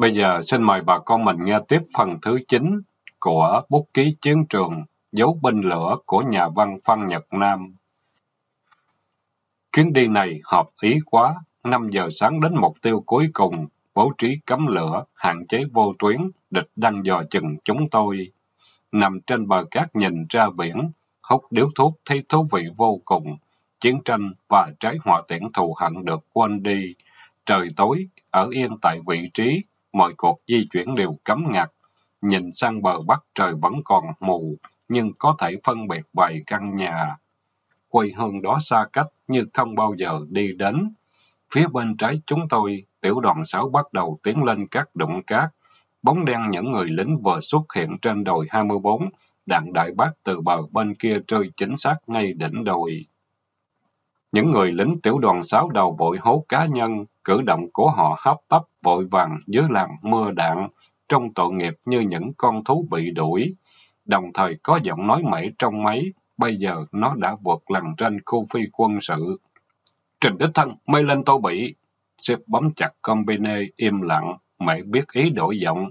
Bây giờ xin mời bà con mình nghe tiếp phần thứ 9 của bút ký chiến trường Dấu binh lửa của nhà văn Phan Nhật Nam. Chuyến đi này hợp ý quá, 5 giờ sáng đến mục tiêu cuối cùng, bố trí cấm lửa, hạn chế vô tuyến, địch đang dò chừng chúng tôi. Nằm trên bờ cát nhìn ra biển, hút điếu thuốc thấy thú vị vô cùng. Chiến tranh và trái hòa tiễn thù hận được quên đi. Trời tối, ở yên tại vị trí, mọi cuộc di chuyển đều cấm ngặt. Nhìn sang bờ bắc trời vẫn còn mù, nhưng có thể phân biệt vài căn nhà. Quê hương đó xa cách như không bao giờ đi đến. Phía bên trái chúng tôi, tiểu đoàn 6 bắt đầu tiến lên các đụng cát. Bóng đen những người lính vừa xuất hiện trên đồi 24, đạn đại bác từ bờ bên kia rơi chính xác ngay đỉnh đồi. Những người lính tiểu đoàn 6 đầu bội hố cá nhân, cử động của họ hấp tấp vội vàng dưới làn mưa đạn, trong tội nghiệp như những con thú bị đuổi. Đồng thời có giọng nói mẩy trong máy, bây giờ nó đã vượt lằn trên khu phi quân sự. Trình Đích Thân, mây lên tô bị. Sếp bấm chặt combine im lặng, mẹ biết ý đổi giọng.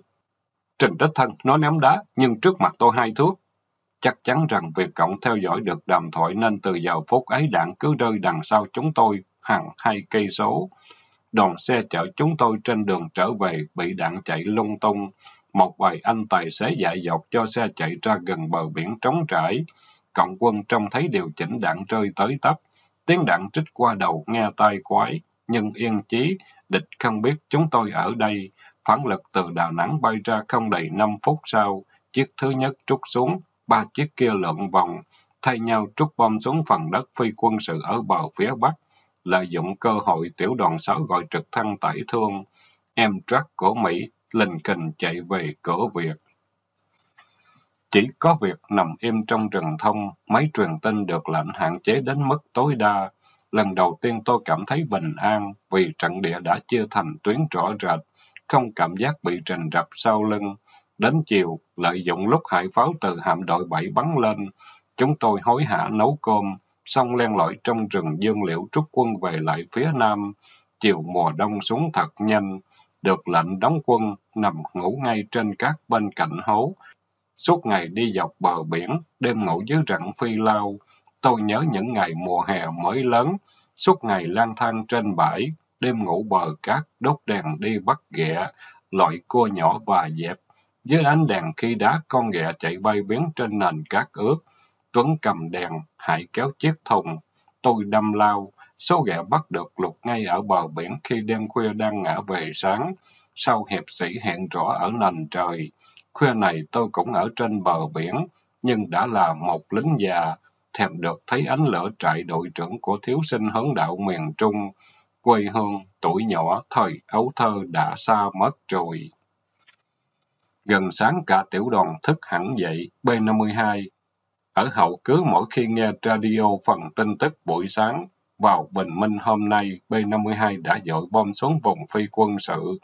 Trình Đích Thân, nó ném đá, nhưng trước mặt tôi hai thước. Chắc chắn rằng việc cộng theo dõi được đàm thoại nên từ giờ phút ấy đạn cứ rơi đằng sau chúng tôi hàng hai cây số. Đoàn xe chở chúng tôi trên đường trở về bị đạn chạy lung tung. Một vài anh tài xế dại dột cho xe chạy ra gần bờ biển trống trải. Cộng quân trông thấy điều chỉnh đạn rơi tới tấp. Tiếng đạn trích qua đầu nghe tai quái, nhưng yên chí, địch không biết chúng tôi ở đây. Phản lực từ Đà Nẵng bay ra không đầy 5 phút sau. Chiếc thứ nhất trút xuống, ba chiếc kia lượn vòng, thay nhau trút bom xuống phần đất phi quân sự ở bờ phía bắc, lợi dụng cơ hội tiểu đoàn 6 gọi trực thăng tải thương. Em truck của Mỹ lình kình chạy về cửa Việt. Chỉ có việc nằm im trong rừng thông, máy truyền tin được lệnh hạn chế đến mức tối đa. Lần đầu tiên tôi cảm thấy bình an vì trận địa đã chia thành tuyến rõ rệt, không cảm giác bị trình rập sau lưng. Đến chiều, lợi dụng lúc hải pháo từ hạm đội 7 bắn lên, chúng tôi hối hả nấu cơm, xong len lỏi trong rừng dương liễu trúc quân về lại phía nam. Chiều mùa đông xuống thật nhanh, được lệnh đóng quân, nằm ngủ ngay trên các bên cạnh hố. Suốt ngày đi dọc bờ biển, đêm ngủ dưới rặng phi lao. Tôi nhớ những ngày mùa hè mới lớn, suốt ngày lang thang trên bãi, đêm ngủ bờ cát, đốt đèn đi bắt ghẹ, loại cua nhỏ và dẹp dưới ánh đèn khi đá con ghẹ chạy bay biến trên nền cát ướt. Tuấn cầm đèn, Hải kéo chiếc thùng. Tôi đâm lao. Số ghẹ bắt được lục ngay ở bờ biển khi đêm khuya đang ngã về sáng. Sau hiệp sĩ hẹn rõ ở nền trời. Khuya này tôi cũng ở trên bờ biển, nhưng đã là một lính già, thèm được thấy ánh lửa trại đội trưởng của thiếu sinh hướng đạo miền Trung. Quê hương, tuổi nhỏ, thời ấu thơ đã xa mất rồi. Gần sáng cả tiểu đoàn thức hẳn dậy, B-52. Ở hậu cứ mỗi khi nghe radio phần tin tức buổi sáng, vào bình minh hôm nay, B-52 đã dội bom xuống vùng phi quân sự.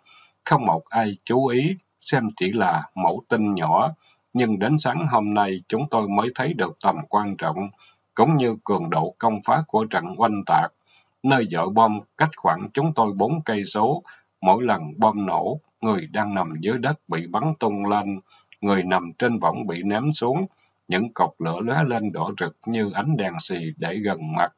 Không một ai chú ý, xem chỉ là mẫu tin nhỏ, nhưng đến sáng hôm nay chúng tôi mới thấy được tầm quan trọng, cũng như cường độ công phá của trận oanh tạc. Nơi dội bom cách khoảng chúng tôi bốn cây số, mỗi lần bom nổ người đang nằm dưới đất bị bắn tung lên, người nằm trên võng bị ném xuống, những cột lửa lóe lên đỏ rực như ánh đèn xì để gần mặt.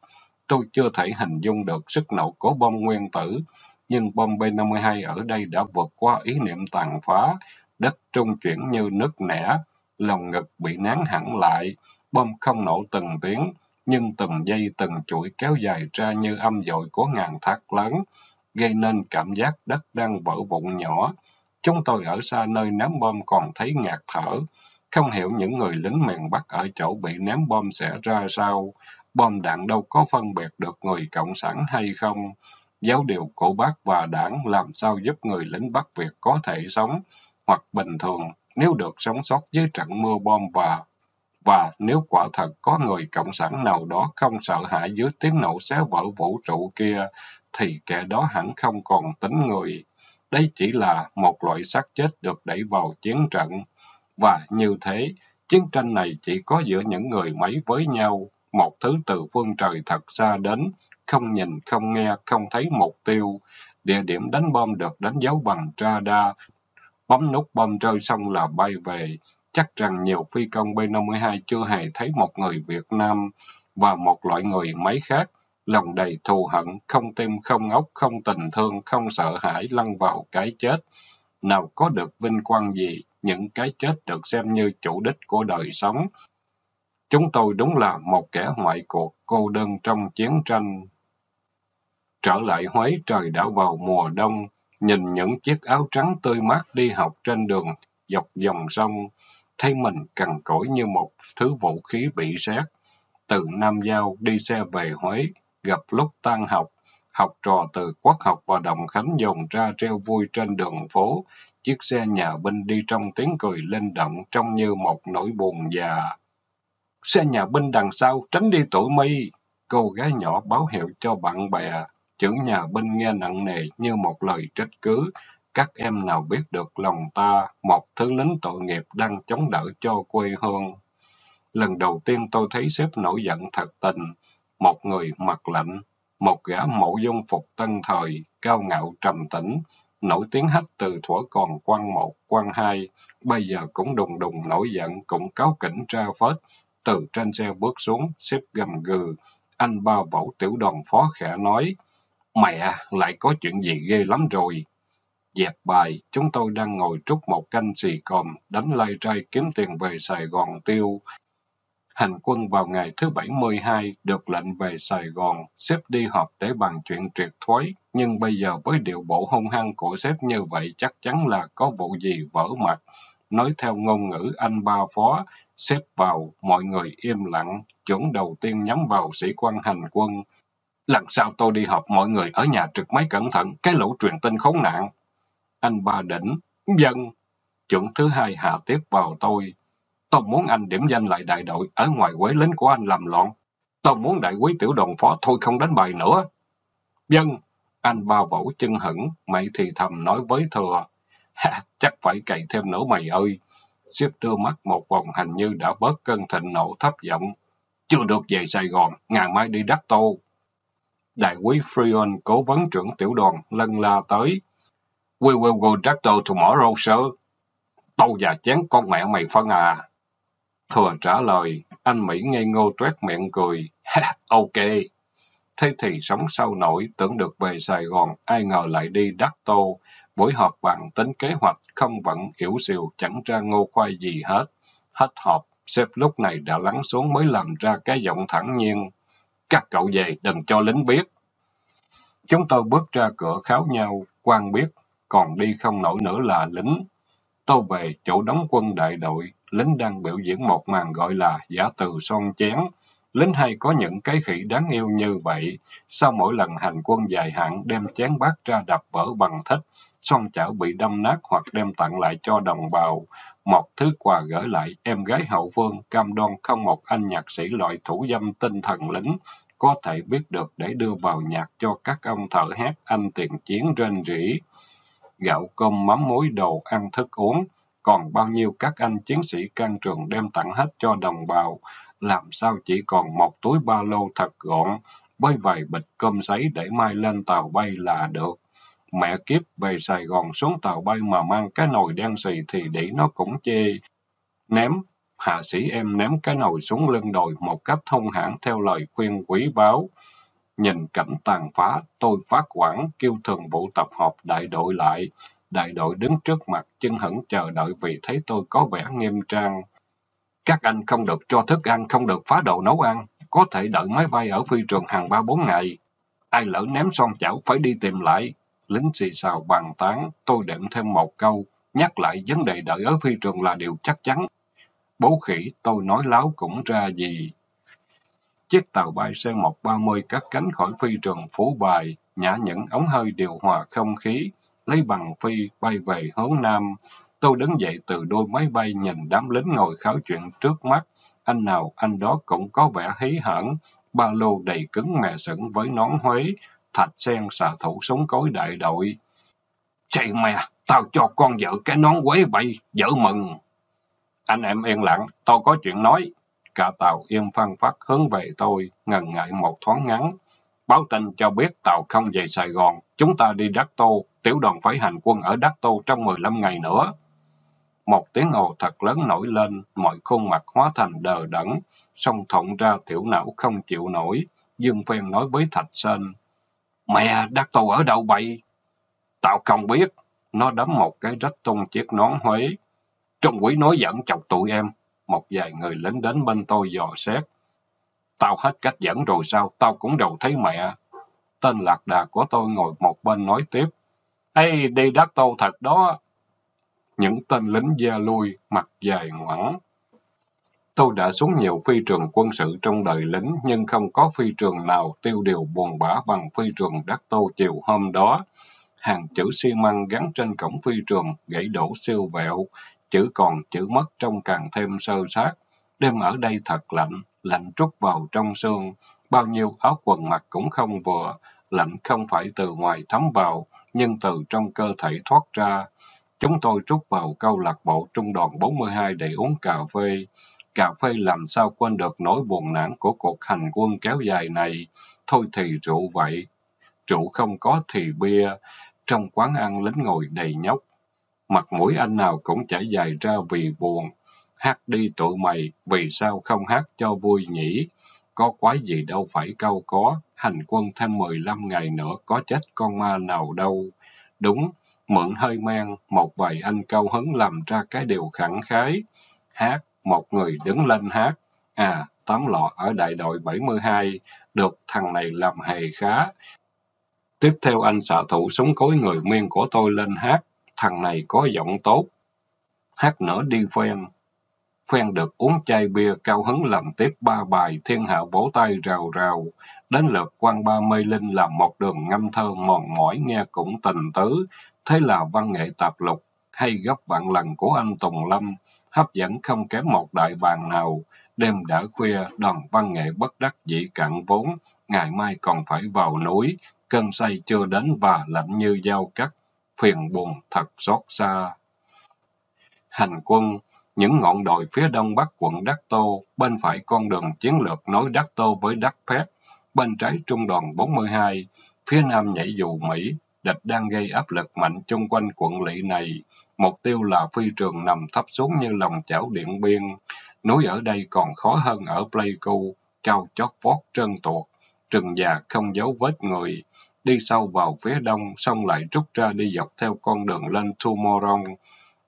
Tôi chưa thể hình dung được sức nổ của bom nguyên tử, nhưng bom B-52 ở đây đã vượt qua ý niệm tàn phá, đất trung chuyển như nước nẻ, lòng ngực bị nén hẳn lại, bom không nổ từng tiếng, nhưng từng giây từng chuỗi kéo dài ra như âm dội của ngàn thác lớn gây nên cảm giác đất đang vỡ vụn nhỏ. Chúng tôi ở xa nơi ném bom còn thấy ngạt thở. Không hiểu những người lính miền Bắc ở chỗ bị ném bom sẽ ra sao. Bom đạn đâu có phân biệt được người Cộng sản hay không. Giáo điều của bác và đảng làm sao giúp người lính Bắc Việt có thể sống, hoặc bình thường nếu được sống sót dưới trận mưa bom và và nếu quả thật có người cộng sản nào đó không sợ hãi dưới tiếng nổ xé vỡ vũ trụ kia, thì kẻ đó hẳn không còn tính người. Đây chỉ là một loại xác chết được đẩy vào chiến trận. Và như thế, chiến tranh này chỉ có giữa những người mấy với nhau, một thứ từ phương trời thật xa đến, không nhìn, không nghe, không thấy mục tiêu. Địa điểm đánh bom được đánh dấu bằng radar, bấm nút bom rơi xong là bay về. Chắc rằng nhiều phi công B-52 chưa hề thấy một người Việt Nam và một loại người máy khác, lòng đầy thù hận, không tim, không ốc, không tình thương, không sợ hãi lăn vào cái chết. Nào có được vinh quang gì, những cái chết được xem như chủ đích của đời sống. Chúng tôi đúng là một kẻ ngoại cuộc cô đơn trong chiến tranh. Trở lại Huế trời đã vào mùa đông, nhìn những chiếc áo trắng tươi mát đi học trên đường dọc dòng sông, thấy mình cằn cỗi như một thứ vũ khí bị xét. Từ Nam Giao đi xe về Huế, gặp lúc tan học, học trò từ Quốc học và Đồng Khánh dồn ra treo vui trên đường phố, chiếc xe nhà binh đi trong tiếng cười linh động trông như một nỗi buồn già. Xe nhà binh đằng sau, tránh đi tụi mi. Cô gái nhỏ báo hiệu cho bạn bè. Chữ nhà binh nghe nặng nề như một lời trách cứ. Các em nào biết được lòng ta, một thứ lính tội nghiệp đang chống đỡ cho quê hương. Lần đầu tiên tôi thấy sếp nổi giận thật tình. Một người mặt lạnh, một gã mẫu dung phục tân thời, cao ngạo trầm tĩnh, nổi tiếng hết từ thuở còn quan một, quan hai, bây giờ cũng đùng đùng nổi giận, cũng cáo kỉnh ra phết, từ trên xe bước xuống, xếp gầm gừ. Anh ba vỗ tiểu đoàn phó khẽ nói, Mẹ, lại có chuyện gì ghê lắm rồi. Dẹp bài, chúng tôi đang ngồi trút một canh xì còm, đánh lai trai kiếm tiền về Sài Gòn tiêu. Hành quân vào ngày thứ 72 được lệnh về Sài Gòn, xếp đi họp để bàn chuyện triệt thoái, nhưng bây giờ với điệu bộ hung hăng của xếp như vậy chắc chắn là có vụ gì vỡ mặt. Nói theo ngôn ngữ anh ba phó, xếp vào, mọi người im lặng, chuẩn đầu tiên nhắm vào sĩ quan hành quân. Lần sau tôi đi họp mọi người ở nhà trực máy cẩn thận, cái lũ truyền tin khốn nạn. Anh ba đỉnh, dân. Chuẩn thứ hai hạ tiếp vào tôi. Tôi muốn anh điểm danh lại đại đội, ở ngoài quế lính của anh làm loạn. Tôi muốn đại quý tiểu đoàn phó thôi không đánh bài nữa. Dân, anh bao vỗ chân hững, mày thì thầm nói với thừa. Ha, chắc phải cày thêm nữa mày ơi. Xếp đưa mắt một vòng hành như đã bớt cơn thịnh nộ thấp giọng. Chưa được về Sài Gòn, ngày mai đi đắc tô. Đại quý Freon, cố vấn trưởng tiểu đoàn, lân la tới. We will go Đacto tomorrow, sir. Tâu già chén con mẹ mày phân à. Thừa trả lời, anh Mỹ ngây ngô tuét miệng cười. Ha, ok. Thế thì sống sau nổi, tưởng được về Sài Gòn, ai ngờ lại đi đắc tô. Buổi họp bàn tính kế hoạch, không vẫn hiểu xìu, chẳng ra ngô khoai gì hết. Hết họp, sếp lúc này đã lắng xuống mới làm ra cái giọng thẳng nhiên. Các cậu về, đừng cho lính biết. Chúng tôi bước ra cửa kháo nhau, quan biết, còn đi không nổi nữa là lính. Tôi về chỗ đóng quân đại đội, lính đang biểu diễn một màn gọi là giả từ son chén. Lính hay có những cái khỉ đáng yêu như vậy. Sau mỗi lần hành quân dài hạn đem chén bát ra đập vỡ bằng thích, son chảo bị đâm nát hoặc đem tặng lại cho đồng bào. Một thứ quà gửi lại em gái hậu phương cam đoan không một anh nhạc sĩ loại thủ dâm tinh thần lính có thể biết được để đưa vào nhạc cho các ông thợ hát anh tiền chiến rên rỉ. Gạo cơm mắm muối đồ ăn thức uống, còn bao nhiêu các anh chiến sĩ can trường đem tặng hết cho đồng bào, làm sao chỉ còn một túi ba lô thật gọn, với vài bịch cơm sấy để mai lên tàu bay là được. Mẹ kiếp về Sài Gòn xuống tàu bay mà mang cái nồi đen xì thì để nó cũng chê. Ném, hạ sĩ em ném cái nồi xuống lưng đồi một cách thông hãn theo lời khuyên quý báu. Nhìn cảnh tàn phá, tôi phát quản kêu thường vụ tập họp đại đội lại. Đại đội đứng trước mặt chân hững chờ đợi vì thấy tôi có vẻ nghiêm trang. Các anh không được cho thức ăn, không được phá đồ nấu ăn. Có thể đợi máy bay ở phi trường hàng ba bốn ngày. Ai lỡ ném son chảo phải đi tìm lại. Lính xì xào bàn tán, tôi đệm thêm một câu. Nhắc lại vấn đề đợi ở phi trường là điều chắc chắn. Bố khỉ, tôi nói láo cũng ra gì. Chiếc tàu bay C-130 cất cánh khỏi phi trường Phú Bài, nhả những ống hơi điều hòa không khí, lấy bằng phi bay về hướng Nam. Tôi đứng dậy từ đôi máy bay nhìn đám lính ngồi kháo chuyện trước mắt. Anh nào anh đó cũng có vẻ hí hởn, ba lô đầy cứng mè sững với nón Huế, thạch sen xạ thủ súng cối đại đội. Chạy mẹ, tao cho con vợ cái nón Huế bay, vợ mừng. Anh em yên lặng, tôi có chuyện nói. Cả tàu yên phăng phát hướng về tôi, ngần ngại một thoáng ngắn. báo tin cho biết tàu không về Sài Gòn. Chúng ta đi Đắc Tô, tiểu đoàn phải hành quân ở Đắc Tô trong 15 ngày nữa. Một tiếng ồ thật lớn nổi lên, mọi khuôn mặt hóa thành đờ đẫn, song thộn ra tiểu não không chịu nổi. Dương Phen nói với Thạch Sơn, Mẹ, Đắc Tô ở đâu vậy Tao không biết. Nó đấm một cái rách tung chiếc nón Huế. Trung quỷ nói dẫn chọc tụi em. Một vài người lính đến bên tôi dò xét. Tao hết cách dẫn rồi sao? Tao cũng đầu thấy mẹ. Tên lạc đà của tôi ngồi một bên nói tiếp. Ê, đi đắc tô thật đó. Những tên lính da lui, mặt dài ngoẳng. Tôi đã xuống nhiều phi trường quân sự trong đời lính, nhưng không có phi trường nào tiêu điều buồn bã bằng phi trường Đắc Tô chiều hôm đó. Hàng chữ xi măng gắn trên cổng phi trường, gãy đổ siêu vẹo, chữ còn chữ mất trông càng thêm sơ sát. Đêm ở đây thật lạnh, lạnh trút vào trong xương, bao nhiêu áo quần mặc cũng không vừa, lạnh không phải từ ngoài thấm vào, nhưng từ trong cơ thể thoát ra. Chúng tôi trút vào câu lạc bộ trung đoàn 42 để uống cà phê. Cà phê làm sao quên được nỗi buồn nản của cuộc hành quân kéo dài này. Thôi thì rượu vậy. Rượu không có thì bia. Trong quán ăn lính ngồi đầy nhóc. Mặt mũi anh nào cũng chảy dài ra vì buồn. Hát đi tụi mày, vì sao không hát cho vui nhỉ? Có quái gì đâu phải câu có, hành quân thêm 15 ngày nữa có chết con ma nào đâu. Đúng, mượn hơi men, một vài anh cao hứng làm ra cái điều khẳng khái. Hát, một người đứng lên hát. À, tám lọ ở đại đội 72, được thằng này làm hề khá. Tiếp theo anh xạ thủ súng cối người miên của tôi lên hát. Thằng này có giọng tốt. Hát nữa đi phen. Phen được uống chai bia cao hứng làm tiếp ba bài thiên hạ vỗ tay rào rào. Đến lượt quan ba mê linh làm một đường ngâm thơ mòn mỏi nghe cũng tình tứ. Thế là văn nghệ tạp lục hay gấp vạn lần của anh Tùng Lâm hấp dẫn không kém một đại bàng nào. Đêm đã khuya, đoàn văn nghệ bất đắc dĩ cạn vốn, ngày mai còn phải vào núi, cơn say chưa đến và lạnh như dao cắt, phiền buồn thật xót xa. Hành quân, những ngọn đồi phía đông bắc quận Đắc Tô, bên phải con đường chiến lược nối Đắc Tô với Đắc Phét, bên trái trung đoàn 42, phía nam nhảy dù Mỹ, địch đang gây áp lực mạnh chung quanh quận lỵ này. Mục tiêu là phi trường nằm thấp xuống như lòng chảo điện biên. Núi ở đây còn khó hơn ở Pleiku, cao chót vót trơn tuột, rừng già không dấu vết người. Đi sâu vào phía đông, xong lại rút ra đi dọc theo con đường lên Tumorong.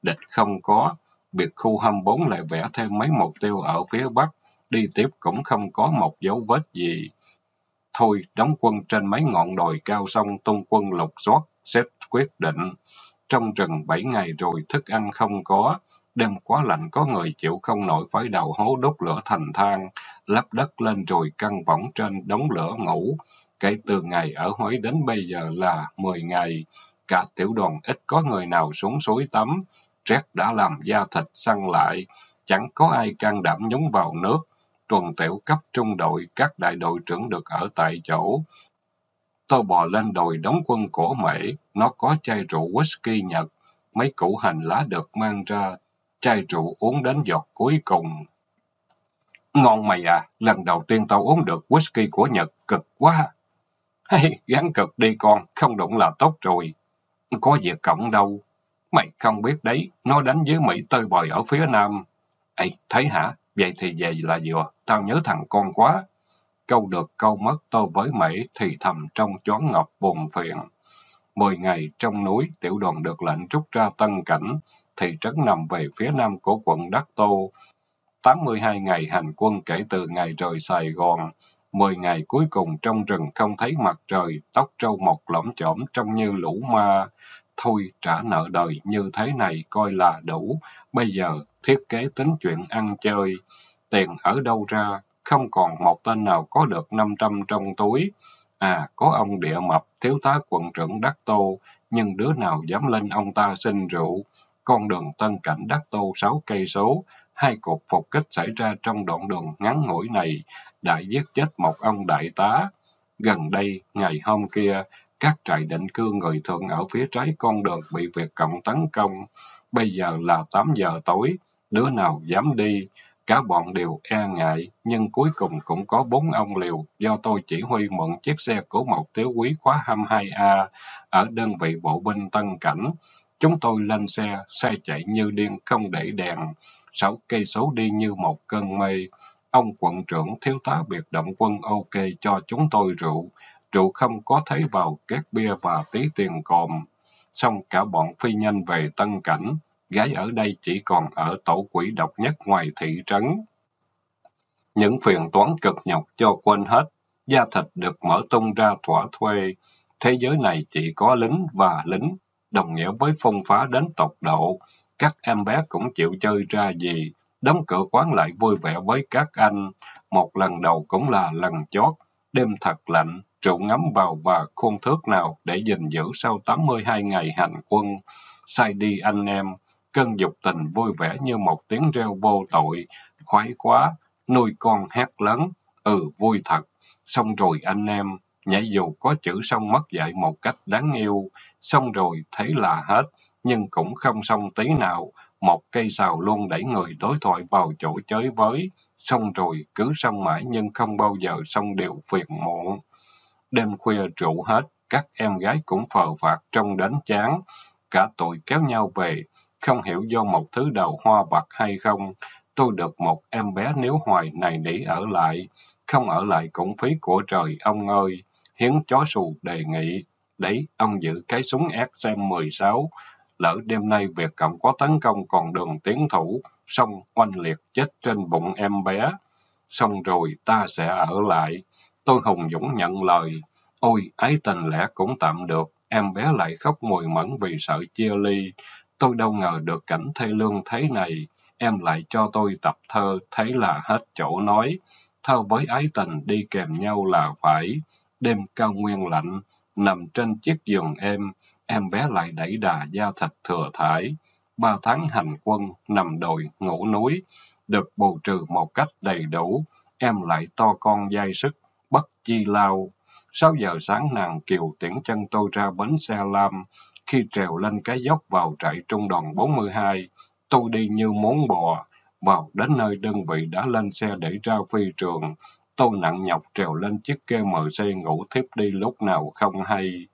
Địch không có, biệt khu 24 lại vẽ thêm mấy mục tiêu ở phía bắc, đi tiếp cũng không có một dấu vết gì. Thôi, đóng quân trên mấy ngọn đồi cao xong tung quân lục soát, xếp quyết định. Trong rừng bảy ngày rồi thức ăn không có, đêm quá lạnh có người chịu không nổi phải đầu hố đốt lửa thành than, lắp đất lên rồi căng võng trên đống lửa ngủ. Kể từ ngày ở Huế đến bây giờ là 10 ngày, cả tiểu đoàn ít có người nào xuống suối tắm, rét đã làm da thịt săn lại, chẳng có ai can đảm nhúng vào nước. Tuần tiểu cấp trung đội, các đại đội trưởng được ở tại chỗ. Tôi bò lên đồi đóng quân cổ mễ, nó có chai rượu whisky Nhật, mấy củ hành lá được mang ra, chai rượu uống đến giọt cuối cùng. Ngon mày à, lần đầu tiên tao uống được whisky của Nhật, cực quá. Hey, gắn cực đi con, không đụng là tốt rồi. Có việc cộng đâu. Mày không biết đấy, nó đánh với Mỹ tơi bời ở phía nam. Ê, thấy hả? Vậy thì về là vừa, tao nhớ thằng con quá. Câu được câu mất tôi với Mỹ thì thầm trong choáng ngọc buồn phiền. Mười ngày trong núi, tiểu đoàn được lệnh rút ra Tân Cảnh, thị trấn nằm về phía nam của quận Đắc Tô. 82 ngày hành quân kể từ ngày rời Sài Gòn. 10 ngày cuối cùng trong rừng không thấy mặt trời, tóc trâu mọc lõm chõm trông như lũ ma. Thôi, trả nợ đời như thế này coi là đủ. Bây giờ, thiết kế tính chuyện ăn chơi. Tiền ở đâu ra? Không còn một tên nào có được 500 trong túi. À, có ông địa mập, thiếu tá quận trưởng Đắc Tô, nhưng đứa nào dám lên ông ta xin rượu. Con đường Tân Cảnh Đắc Tô 6 cây số, hai cuộc phục kích xảy ra trong đoạn đường ngắn ngủi này, đã giết chết một ông đại tá. Gần đây, ngày hôm kia, các trại định cư người thường ở phía trái con đường bị Việt Cộng tấn công. Bây giờ là 8 giờ tối, đứa nào dám đi? Cả bọn đều e ngại, nhưng cuối cùng cũng có bốn ông liều do tôi chỉ huy mượn chiếc xe của một thiếu quý khóa 22A ở đơn vị bộ binh Tân Cảnh. Chúng tôi lên xe, xe chạy như điên không để đèn, sáu cây số đi như một cơn mây. Ông quận trưởng thiếu tá biệt động quân ok cho chúng tôi rượu, rượu không có thấy vào két bia và tí tiền còm. Xong cả bọn phi nhân về Tân Cảnh, gái ở đây chỉ còn ở tổ quỷ độc nhất ngoài thị trấn. Những phiền toán cực nhọc cho quên hết, da thịt được mở tung ra thỏa thuê. Thế giới này chỉ có lính và lính, đồng nghĩa với phong phá đến tột độ. Các em bé cũng chịu chơi ra gì, đóng cửa quán lại vui vẻ với các anh. Một lần đầu cũng là lần chót, đêm thật lạnh, rượu ngắm vào và khuôn thước nào để gìn giữ sau 82 ngày hành quân. Sai đi anh em, cơn dục tình vui vẻ như một tiếng reo vô tội, khoái quá, nuôi con hét lớn, ừ vui thật, xong rồi anh em, nhảy dù có chữ xong mất dạy một cách đáng yêu, xong rồi thấy là hết, nhưng cũng không xong tí nào, một cây sào luôn đẩy người đối thoại vào chỗ chới với, xong rồi cứ xong mãi nhưng không bao giờ xong điều phiền muộn. Đêm khuya rượu hết, các em gái cũng phờ phạt trong đến chán, cả tụi kéo nhau về, không hiểu do một thứ đầu hoa vặt hay không, tôi được một em bé nếu hoài này nỉ ở lại, không ở lại cũng phí của trời ông ơi. Hiến chó xù đề nghị, đấy, ông giữ cái súng SM-16, lỡ đêm nay Việt Cộng có tấn công còn đường tiến thủ, xong oanh liệt chết trên bụng em bé. Xong rồi ta sẽ ở lại. Tôi hùng dũng nhận lời. Ôi, ái tình lẽ cũng tạm được. Em bé lại khóc mùi mẫn vì sợ chia ly. Tôi đâu ngờ được cảnh thê lương thế này, em lại cho tôi tập thơ, thấy là hết chỗ nói. Thơ với ái tình đi kèm nhau là phải. Đêm cao nguyên lạnh, nằm trên chiếc giường em, em bé lại đẩy đà da thịt thừa thải. Ba tháng hành quân, nằm đồi, ngủ núi, được bù trừ một cách đầy đủ, em lại to con dai sức, bất chi lao. Sáu giờ sáng nàng kiều tiễn chân tôi ra bến xe lam, khi trèo lên cái dốc vào trại trung đoàn 42, tôi đi như muốn bò. Vào đến nơi đơn vị đã lên xe để ra phi trường. Tôi nặng nhọc trèo lên chiếc kê xe ngủ thiếp đi lúc nào không hay.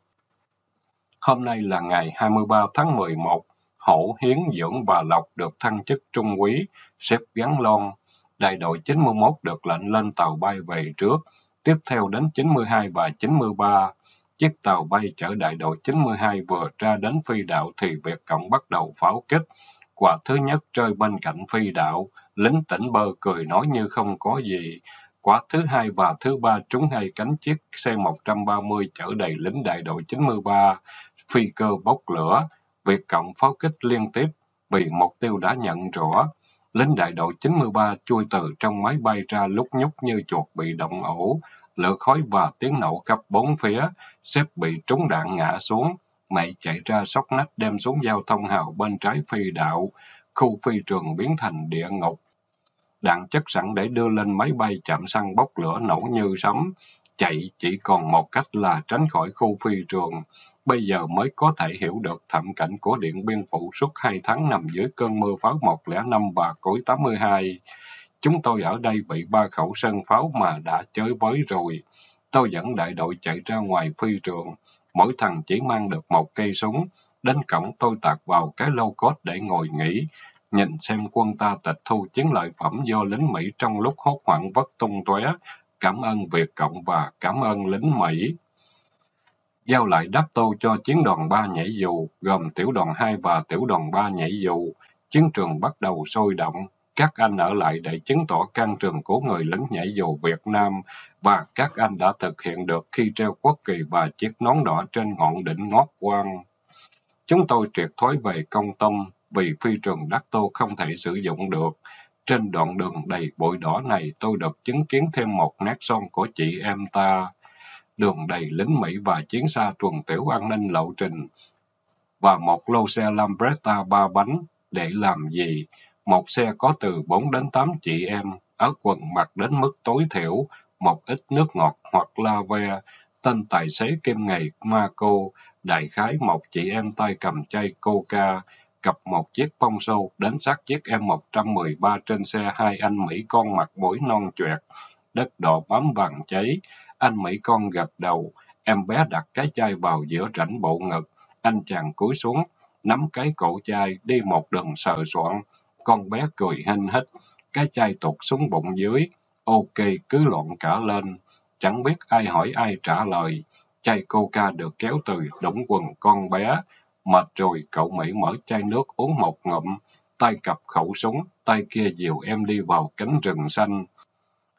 Hôm nay là ngày 23 tháng 11. Hổ, Hiến, Dưỡng và Lộc được thăng chức trung quý, xếp gắn lon. Đại đội 91 được lệnh lên tàu bay về trước. Tiếp theo đến 92 và 93. Chiếc tàu bay chở đại đội 92 vừa ra đến phi đạo thì Việt Cộng bắt đầu pháo kích. Quả thứ nhất rơi bên cạnh phi đạo, lính tỉnh bơ cười nói như không có gì. Quả thứ hai và thứ ba trúng hai cánh chiếc C-130 chở đầy lính đại đội 93. Phi cơ bốc lửa, Việt Cộng pháo kích liên tiếp vì mục tiêu đã nhận rõ. Lính đại đội 93 chui từ trong máy bay ra lúc nhúc như chuột bị động ổ, lửa khói và tiếng nổ khắp bốn phía, xếp bị trúng đạn ngã xuống. Mẹ chạy ra sóc nách đem xuống giao thông hào bên trái phi đạo, khu phi trường biến thành địa ngục. Đạn chất sẵn để đưa lên máy bay chạm xăng bốc lửa nổ như sấm. Chạy chỉ còn một cách là tránh khỏi khu phi trường. Bây giờ mới có thể hiểu được thảm cảnh của Điện Biên Phủ suốt hai tháng nằm dưới cơn mưa pháo 105 và cối 82. Chúng tôi ở đây bị ba khẩu sân pháo mà đã chơi với rồi. Tôi dẫn đại đội chạy ra ngoài phi trường. Mỗi thằng chỉ mang được một cây súng. Đến cổng tôi tạt vào cái lô cốt để ngồi nghỉ. Nhìn xem quân ta tịch thu chiến lợi phẩm do lính Mỹ trong lúc hốt hoảng vất tung tóe. Cảm ơn Việt Cộng và cảm ơn lính Mỹ. Giao lại đáp tô cho chiến đoàn 3 nhảy dù, gồm tiểu đoàn 2 và tiểu đoàn 3 nhảy dù. Chiến trường bắt đầu sôi động, các anh ở lại để chứng tỏ căn trường của người lính nhảy dù Việt Nam và các anh đã thực hiện được khi treo quốc kỳ và chiếc nón đỏ trên ngọn đỉnh ngót quang. Chúng tôi triệt thoái về công tâm vì phi trường Đắc Tô không thể sử dụng được. Trên đoạn đường đầy bụi đỏ này tôi được chứng kiến thêm một nét son của chị em ta. Đường đầy lính Mỹ và chiến xa tuần tiểu an ninh lộ trình và một lô xe Lambretta ba bánh để làm gì? Một xe có từ 4 đến 8 chị em, áo quần mặc đến mức tối thiểu, một ít nước ngọt hoặc la ve, tên tài xế kim ngày Marco, đại khái một chị em tay cầm chai coca, cặp một chiếc bông sâu đến sát chiếc M113 trên xe hai anh Mỹ con mặt mũi non choẹt, đất đỏ bám vàng cháy. Anh Mỹ con gật đầu, em bé đặt cái chai vào giữa rãnh bộ ngực. Anh chàng cúi xuống, nắm cái cổ chai, đi một đường sờ soạn. Con bé cười hinh hít, cái chai tụt xuống bụng dưới. Ok, cứ loạn cả lên. Chẳng biết ai hỏi ai trả lời. Chai coca được kéo từ đũng quần con bé. Mệt rồi, cậu Mỹ mở chai nước uống một ngụm. Tay cặp khẩu súng, tay kia dìu em đi vào cánh rừng xanh.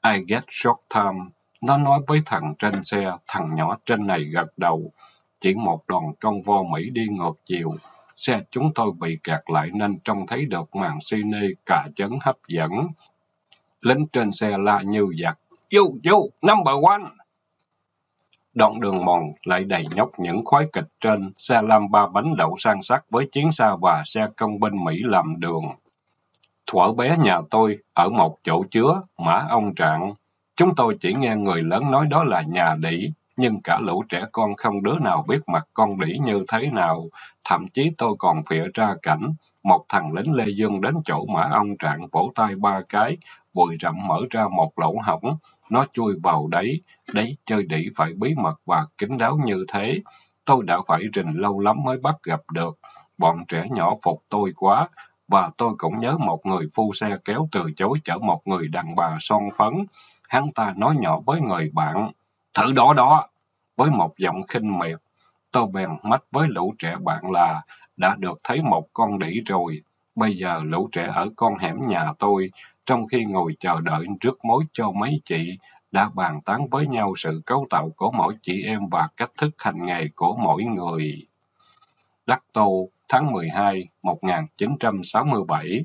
I get short time. Nó nói với thằng trên xe, thằng nhỏ trên này gật đầu. Chỉ một đoàn công vo Mỹ đi ngược chiều. Xe chúng tôi bị kẹt lại nên trông thấy được màn cine cả chấn hấp dẫn. Lính trên xe la như giặc. You, you, number one! Đoạn đường mòn lại đầy nhóc những khói kịch trên, xe lam ba bánh đậu sang sắc với chiến xa và xe công binh Mỹ làm đường. Thuở bé nhà tôi, ở một chỗ chứa, mã ông trạng. Chúng tôi chỉ nghe người lớn nói đó là nhà đỉ, nhưng cả lũ trẻ con không đứa nào biết mặt con đỉ như thế nào. Thậm chí tôi còn phịa ra cảnh, một thằng lính Lê Dương đến chỗ mã ông trạng vỗ tay ba cái, bụi rậm mở ra một lỗ hổng, nó chui vào đấy, đấy chơi đỉ phải bí mật và kín đáo như thế. Tôi đã phải rình lâu lắm mới bắt gặp được. Bọn trẻ nhỏ phục tôi quá, và tôi cũng nhớ một người phu xe kéo từ chối chở một người đàn bà son phấn. Hắn ta nói nhỏ với người bạn, thử đó đó, với một giọng khinh miệt. Tôi bèn mách với lũ trẻ bạn là, đã được thấy một con đỉ rồi. Bây giờ lũ trẻ ở con hẻm nhà tôi, trong khi ngồi chờ đợi trước mối cho mấy chị, đã bàn tán với nhau sự cấu tạo của mỗi chị em và cách thức hành nghề của mỗi người. Đắc Tô, tháng 12, 1967